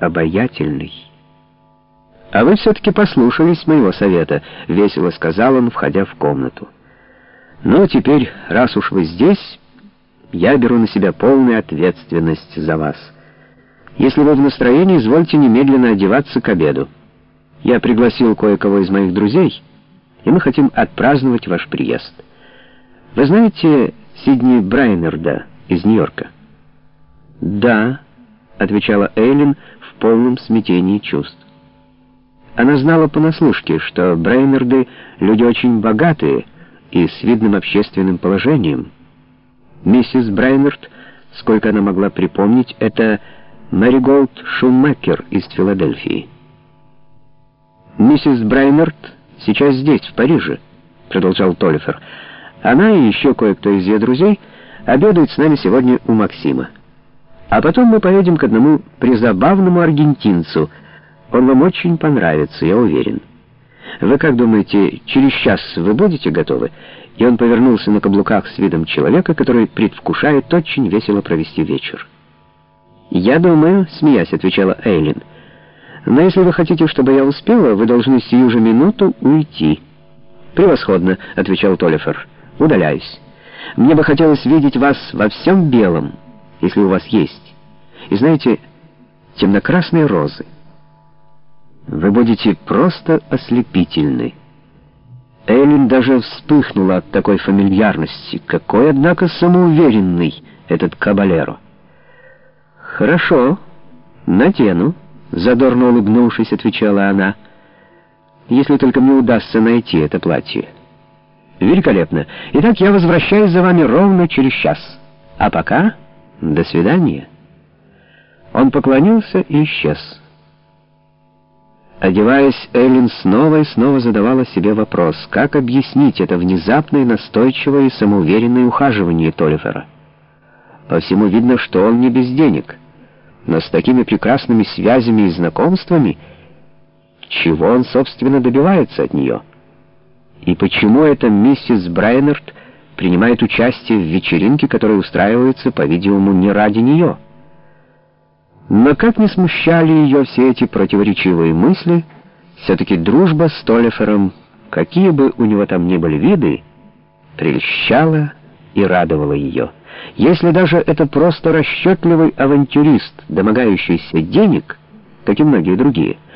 обаятельный. «А вы все-таки послушались моего совета», — весело сказал он, входя в комнату. «Ну, теперь, раз уж вы здесь, я беру на себя полную ответственность за вас. Если вы в настроении, извольте немедленно одеваться к обеду. Я пригласил кое-кого из моих друзей, и мы хотим отпраздновать ваш приезд. Вы знаете Сидни Брайнерда из Нью-Йорка?» «Да», — отвечала Эйлин в полном смятении чувств. Она знала понаслушке, что Брейнерды — люди очень богатые и с видным общественным положением. Миссис Брейнерд, сколько она могла припомнить, это Мэриголд Шумекер из Филадельфии. «Миссис Брейнерд сейчас здесь, в Париже», — продолжал Толлифер. «Она и еще кое-кто из ее друзей обедают с нами сегодня у Максима. А потом мы поедем к одному призабавному аргентинцу — он вам очень понравится, я уверен. Вы как думаете, через час вы будете готовы?» И он повернулся на каблуках с видом человека, который предвкушает очень весело провести вечер. «Я думаю», — смеясь отвечала Эйлин, «но если вы хотите, чтобы я успела, вы должны сию же минуту уйти». «Превосходно», — отвечал Толлифер. «Удаляюсь. Мне бы хотелось видеть вас во всем белом, если у вас есть. И знаете, темно-красные розы». Вы будете просто ослепительны. Эллен даже вспыхнула от такой фамильярности. Какой, однако, самоуверенный этот кабалеро. «Хорошо, надену», — задорно улыбнувшись, отвечала она. «Если только мне удастся найти это платье». «Великолепно. Итак, я возвращаюсь за вами ровно через час. А пока до свидания». Он поклонился и исчез. Одеваясь, Эллен снова и снова задавала себе вопрос, как объяснить это внезапное, настойчивое и самоуверенное ухаживание Толлифера. По всему видно, что он не без денег, но с такими прекрасными связями и знакомствами, чего он, собственно, добивается от нее? И почему эта миссис Брайнерт принимает участие в вечеринке, которая устраивается, по-видимому, не ради нее? Но как не смущали ее все эти противоречивые мысли, все-таки дружба с Толлифером, какие бы у него там ни были виды, прельщала и радовала ее. Если даже это просто расчетливый авантюрист, домогающийся денег, как и многие другие —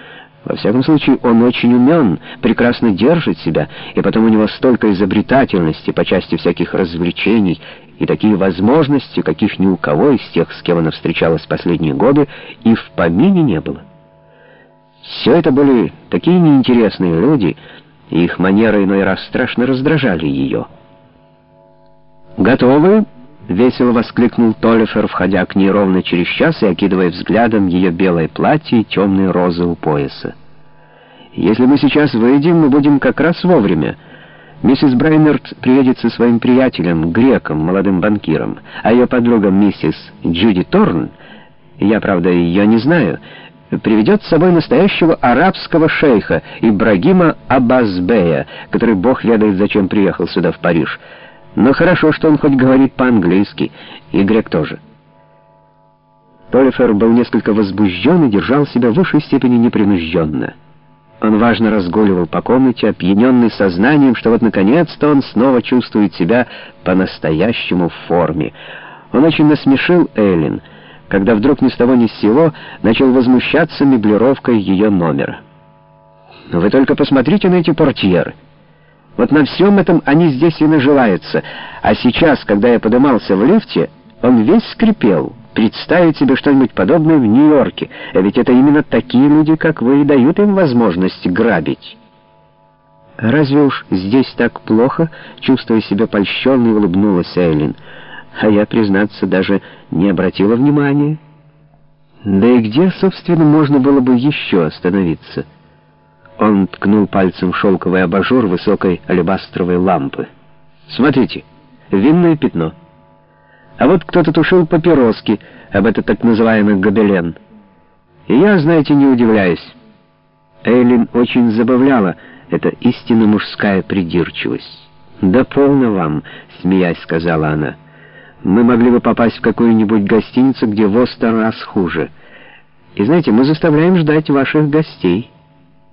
во всяком случае, он очень умен, прекрасно держит себя, и потом у него столько изобретательности по части всяких развлечений и такие возможности, каких ни у кого из тех, с кем она встречалась последние годы, и в помине не было. Все это были такие неинтересные люди, и их манеры иной раз страшно раздражали ее. «Готовы?» — весело воскликнул Толлифер, входя к ней ровно через час и окидывая взглядом ее белое платье и темные розы у пояса. «Если мы сейчас выйдем, мы будем как раз вовремя. Миссис Брайнерт приедет со своим приятелем, греком, молодым банкиром, а ее подруга миссис Джуди Торн, я, правда, ее не знаю, приведет с собой настоящего арабского шейха Ибрагима Абазбея, который бог ведает, зачем приехал сюда, в Париж». Но хорошо, что он хоть говорит по-английски, и грек тоже. Толлифер был несколько возбужден и держал себя в высшей степени непринужденно. Он важно разгуливал по комнате, опьяненный сознанием, что вот наконец-то он снова чувствует себя по-настоящему в форме. Он очень насмешил Эллен, когда вдруг ни с того ни с сего начал возмущаться меблировкой ее номера. «Вы только посмотрите на эти портьеры!» Вот на всем этом они здесь и наживаются. А сейчас, когда я подымался в лифте, он весь скрипел. Представить себе что-нибудь подобное в Нью-Йорке. А ведь это именно такие люди, как вы, и дают им возможность грабить. «Разве уж здесь так плохо?» — чувствуя себя польщенной, улыбнулась Эйлин. А я, признаться, даже не обратила внимания. Да и где, собственно, можно было бы еще остановиться?» Он ткнул пальцем в шелковый абажур высокой алебастровой лампы. «Смотрите, винное пятно. А вот кто-то тушил папироски об этот так называемый гобелен. И я, знаете, не удивляюсь. Эйлин очень забавляла эта истинно мужская придирчивость. «Да полно вам», — смеясь сказала она. «Мы могли бы попасть в какую-нибудь гостиницу, где в сто раз хуже». И знаете, мы заставляем ждать ваших гостей».